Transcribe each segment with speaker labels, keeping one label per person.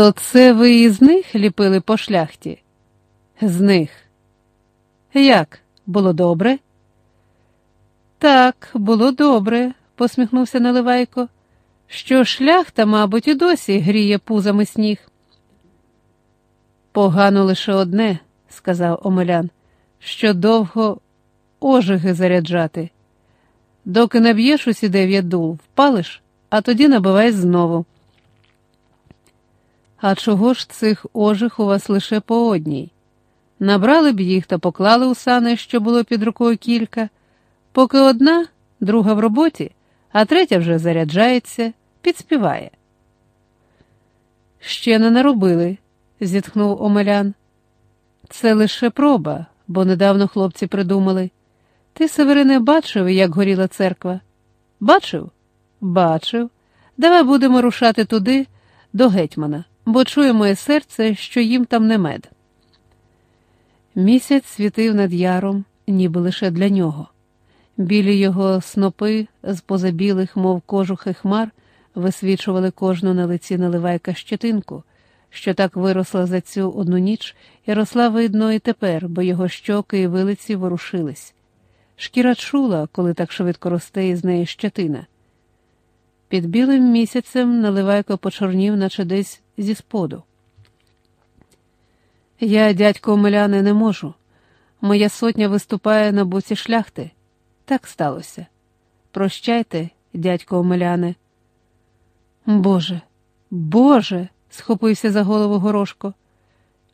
Speaker 1: То це ви із них ліпили по шляхті? З них. Як? Було добре? Так, було добре, посміхнувся Наливайко. Що шляхта, мабуть, і досі гріє пузами сніг. Погано лише одне, сказав Омелян, що довго ожиги заряджати. Доки наб'єш усі дев'ять дул, впалиш, а тоді набивай знову. А чого ж цих ожиг у вас лише по одній? Набрали б їх та поклали у сани, що було під рукою кілька, поки одна, друга в роботі, а третя вже заряджається, підспіває. Ще не наробили, зітхнув Омелян. Це лише проба, бо недавно хлопці придумали. Ти, Северине, бачив, як горіла церква? Бачив? Бачив. Давай будемо рушати туди, до гетьмана, бо чує моє серце, що їм там не мед. Місяць світив над яром, ніби лише для нього. Білі його снопи з позабілих, мов кожухи хмар, висвічували кожну на лиці наливайка щетинку, що так виросла за цю одну ніч, і росла видно і тепер, бо його щоки і вилиці ворушились. Шкіра чула, коли так швидко росте із неї щетина. Під білим місяцем наливайко почорнів, наче десь зі споду. Я, дядько Омеляне, не можу. Моя сотня виступає на боці шляхти. Так сталося. Прощайте, дядько Омеляне. Боже, Боже. схопився за голову горошко.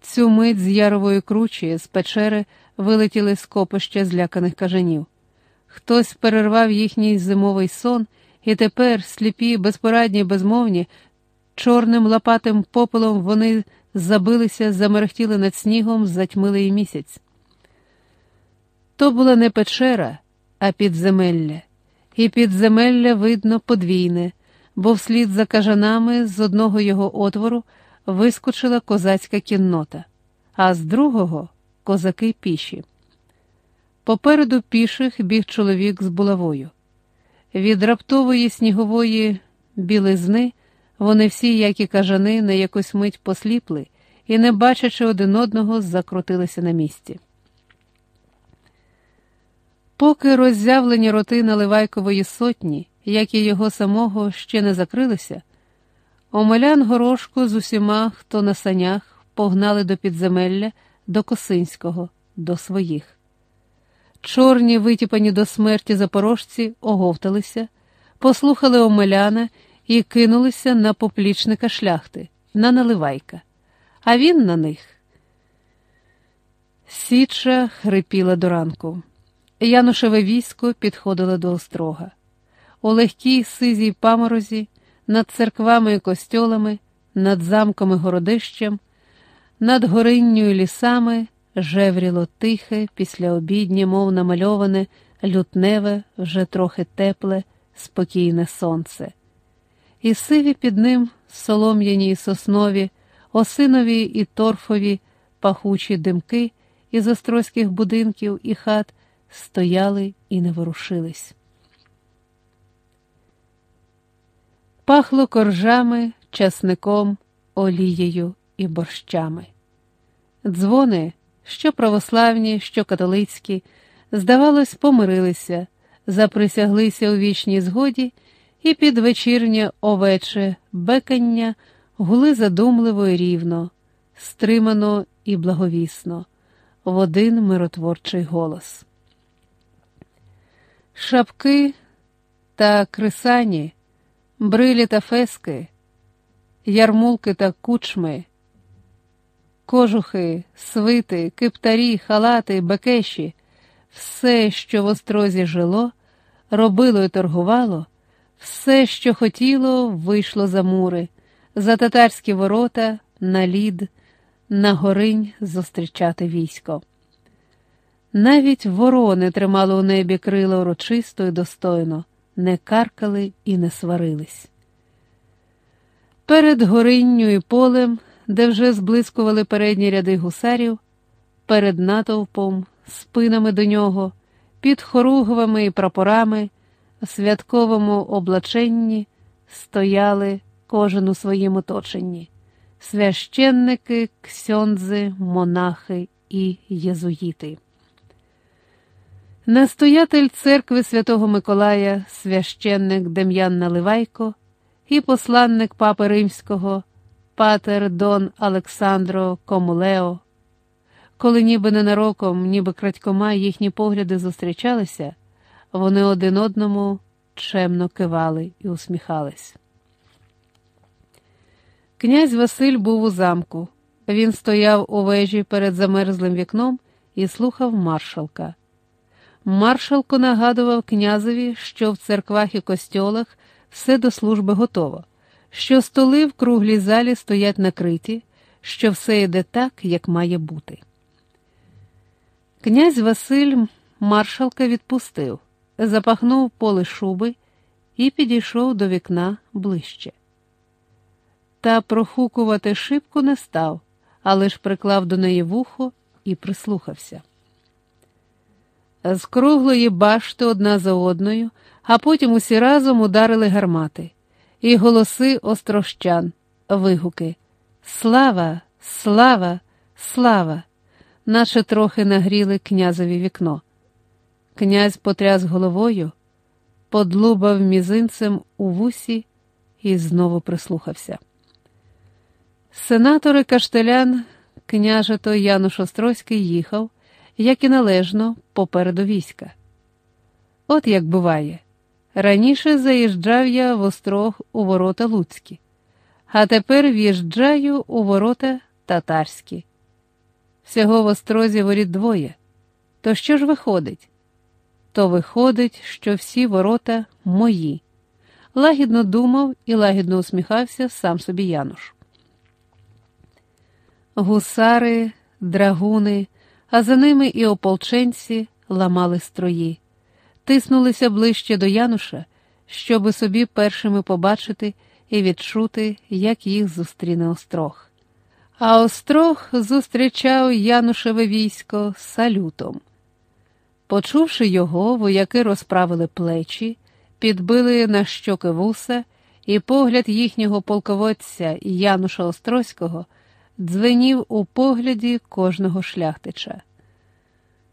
Speaker 1: Цю мить з ярової кручі, з печери вилетіли скопища зляканих кажанів. Хтось перервав їхній зимовий сон, і тепер, сліпі, безпорадні, безмовні, чорним лопатим попелом вони забилися, замерехтіли над снігом, затьмили й місяць. То була не печера, а підземелля, і підземелля видно подвійне, бо вслід за кажанами з одного його отвору вискочила козацька кіннота, а з другого козаки піші. Попереду піших біг чоловік з булавою. Від раптової снігової білизни вони всі, як і кажани, на якусь мить посліпли і, не бачачи один одного, закрутилися на місці. Поки роззявлені роти Наливайкової сотні, як і його самого, ще не закрилися, Омелян горошку з усіма, хто на санях, погнали до підземелля, до Косинського, до своїх. Чорні, витіпані до смерті запорожці, оговталися, послухали Омеляна і кинулися на поплічника шляхти, на наливайка, а він на них. Січа хрипіла до ранку. Янушеве військо підходило до острога. У легкій сизій паморозі, над церквами і костьолами, над замками городищем, над горинню лісами жевріло тихе, післяобіднє, мов намальоване, лютневе, вже трохи тепле, спокійне сонце. І сиві під ним солом'яні й соснові, осинові і торфові пахучі димки із острозьких будинків і хат стояли і не ворушились. Пахло коржами, часником, олією і борщами. Дзвони, що православні, що католицькі, здавалось, помирилися, заприсяглися у вічній згоді, і під вечірнє овече бекання гули задумливо і рівно, стримано і благовісно, в один миротворчий голос. Шапки та крисані, брилі та фески, ярмулки та кучми, кожухи, свити, киптарі, халати, бекеші, все, що в острозі жило, робило і торгувало, все, що хотіло, вийшло за мури, за татарські ворота, на лід, на горинь зустрічати військо. Навіть ворони тримали у небі крила урочисто і достойно, не каркали і не сварились. Перед горинню і полем, де вже зблискували передні ряди гусарів, перед натовпом, спинами до нього, під хоругвами і прапорами, святковому облаченні стояли кожен у своїм оточенні, священники, ксьондзи, монахи і єзуїти. Настоятель церкви Святого Миколая, священник Дем'ян Наливайко і посланник Папи Римського, патер Дон Олександро Комулео. Коли ніби ненароком, ніби крадькома їхні погляди зустрічалися, вони один одному чемно кивали і усміхались. Князь Василь був у замку. Він стояв у вежі перед замерзлим вікном і слухав маршалка. Маршалко нагадував князеві, що в церквах і костьолах все до служби готово, що столи в круглій залі стоять накриті, що все йде так, як має бути. Князь Василь маршалка відпустив, запахнув поле шуби і підійшов до вікна ближче. Та прохукувати шибку не став, але ж приклав до неї вухо і прислухався. З круглої башти одна за одною, а потім усі разом ударили гармати, і голоси острощан, вигуки Слава, слава, слава! наче трохи нагріли князеві вікно. Князь потряс головою, подлубав мізинцем у вусі і знову прислухався. Сенатор і каштелян, княжето Януш Острозький їхав, як і належно, попереду війська. От як буває. Раніше заїжджав я в острог у ворота Луцькі, а тепер в'їжджаю у ворота татарські. Всього в острозі воріт двоє. То що ж виходить? То виходить, що всі ворота мої. Лагідно думав і лагідно усміхався сам собі Януш. Гусари, драгуни, а за ними і ополченці ламали строї, тиснулися ближче до Януша, щоби собі першими побачити і відчути, як їх зустріне острог. А острог зустрічав Янушеве військо салютом. Почувши його, вояки розправили плечі, підбили на щоки вуса, і погляд їхнього полководця Януша Острозького дзвенів у погляді кожного шляхтича.